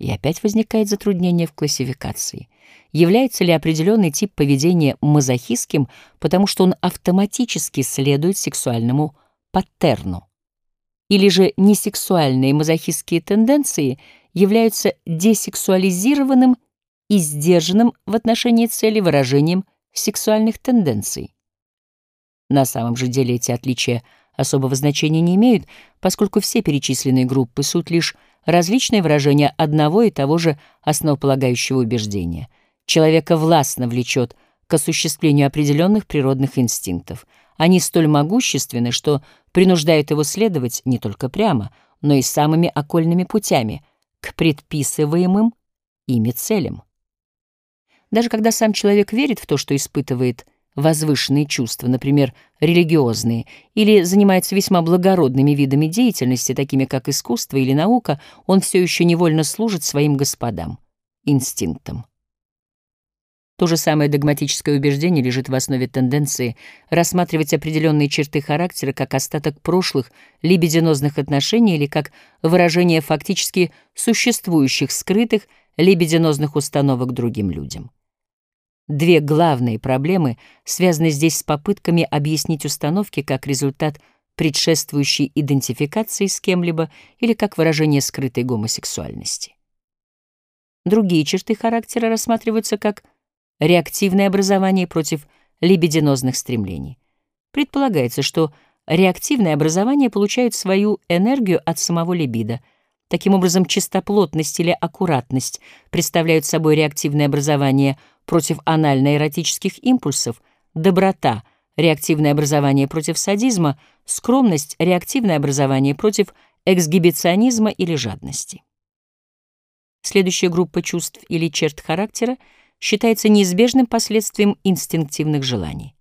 И опять возникает затруднение в классификации. Является ли определенный тип поведения мазохистским, потому что он автоматически следует сексуальному паттерну? Или же несексуальные мазохистские тенденции являются десексуализированным и сдержанным в отношении цели выражением сексуальных тенденций? На самом же деле эти отличия особого значения не имеют, поскольку все перечисленные группы — суть лишь различные выражения одного и того же основополагающего убеждения. Человека властно влечет к осуществлению определенных природных инстинктов. Они столь могущественны, что принуждают его следовать не только прямо, но и самыми окольными путями к предписываемым ими целям. Даже когда сам человек верит в то, что испытывает – возвышенные чувства, например, религиозные, или занимается весьма благородными видами деятельности, такими как искусство или наука, он все еще невольно служит своим господам, инстинктам. То же самое догматическое убеждение лежит в основе тенденции рассматривать определенные черты характера как остаток прошлых либидинозных отношений или как выражение фактически существующих скрытых либидинозных установок другим людям. Две главные проблемы связаны здесь с попытками объяснить установки как результат предшествующей идентификации с кем-либо или как выражение скрытой гомосексуальности. Другие черты характера рассматриваются как реактивное образование против либидинозных стремлений. Предполагается, что реактивное образование получает свою энергию от самого либидо. Таким образом, чистоплотность или аккуратность представляют собой реактивное образование – против анально-эротических импульсов, доброта — реактивное образование против садизма, скромность — реактивное образование против эксгибиционизма или жадности. Следующая группа чувств или черт характера считается неизбежным последствием инстинктивных желаний.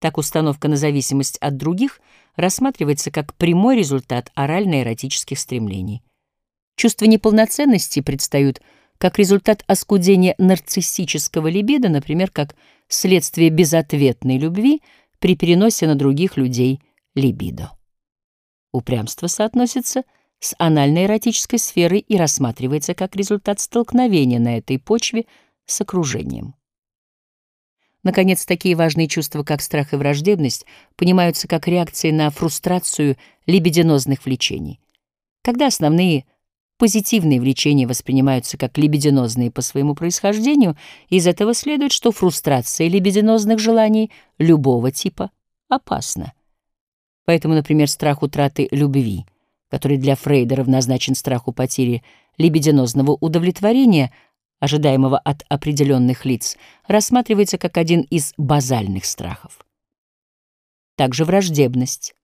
Так установка на зависимость от других рассматривается как прямой результат орально-эротических стремлений. Чувство неполноценности предстают – как результат оскудения нарциссического либидо, например, как следствие безответной любви при переносе на других людей либидо. Упрямство соотносится с анально-эротической сферой и рассматривается как результат столкновения на этой почве с окружением. Наконец, такие важные чувства, как страх и враждебность, понимаются как реакции на фрустрацию либидинозных влечений. Когда основные – Позитивные влечения воспринимаются как либидинозные по своему происхождению, из этого следует, что фрустрация либидинозных желаний любого типа опасна. Поэтому, например, страх утраты любви, который для Фрейда равнозначен страху потери либидинозного удовлетворения, ожидаемого от определенных лиц, рассматривается как один из базальных страхов. Также враждебность.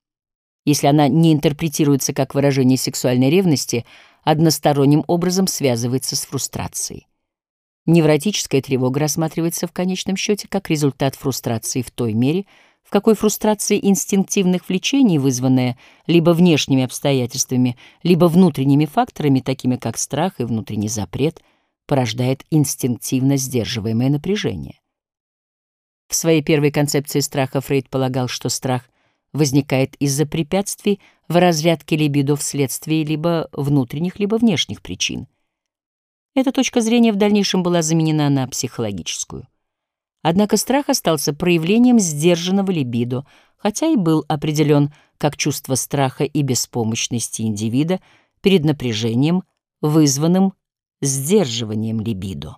Если она не интерпретируется как выражение сексуальной ревности — односторонним образом связывается с фрустрацией. Невротическая тревога рассматривается в конечном счете как результат фрустрации в той мере, в какой фрустрация инстинктивных влечений, вызванная либо внешними обстоятельствами, либо внутренними факторами, такими как страх и внутренний запрет, порождает инстинктивно сдерживаемое напряжение. В своей первой концепции страха Фрейд полагал, что страх возникает из-за препятствий в разрядке либидо вследствие либо внутренних, либо внешних причин. Эта точка зрения в дальнейшем была заменена на психологическую. Однако страх остался проявлением сдержанного либидо, хотя и был определен как чувство страха и беспомощности индивида перед напряжением, вызванным сдерживанием либидо.